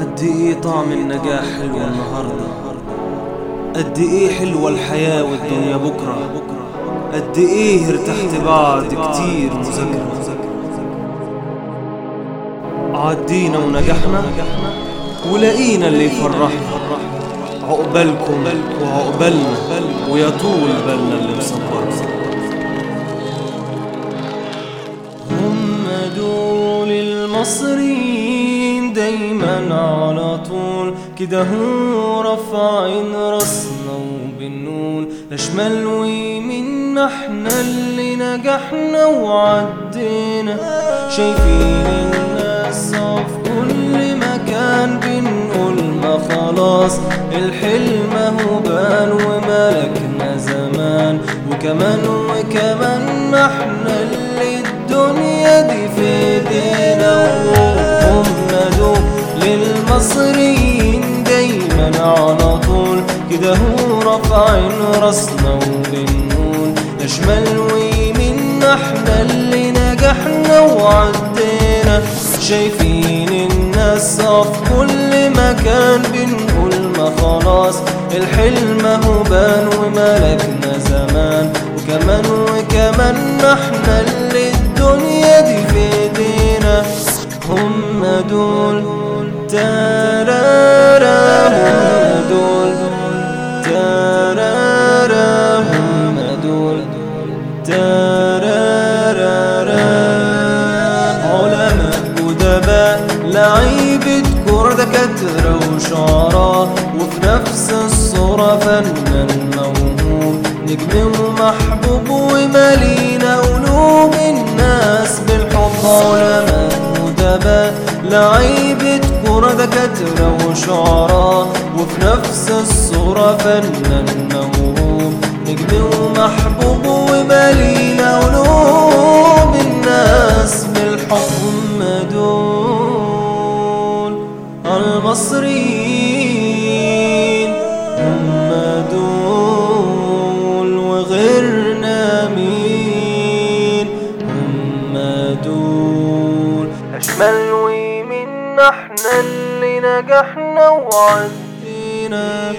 قد إيه طعم النجاح حلو النهارده؟ قد إيه حلوة الحياة والدنيا بكرة؟ قد إيه ارتحت بعد كتير مذاكرة؟ عدينا ونجحنا ولقينا اللي يفرحنا. عقبالكم وعقبالنا ويا طول بالنا اللي مصبرنا. هم دول المصريين. طول كده هو رافعين راسنا لا شمال ويمين إحنا اللي نجحنا وعدينا. شايفين الناس في كل مكان بنقول ما خلاص الحلم هو بان وملكنا زمان. وكمان على طول كده هو رافعين راسنا وبنقول شمال ويمين إحنا اللي نجحنا وعدينا. شايفين الناس في كل مكان بنقول ما خلاص. الحلم هو بان وملكنا زمان. وكمان وكمان ما إحنا اللي لعيبة كورة دكاترة وشعراء وفي نفس الصورة فنان موهوب نجم ومحبوب ومالينا قلوب الناس بالحب علماء أدباء لعيبة كورة دكاترة وشعراء وفي نفس الصورة فنان موهوب نجم ومحبوب ومالينا قلوب الناس بالحب. المصريين. هم دول وغيرنا مين هم دول أشمل ويمين إحنا اللي نجحنا وعدينا.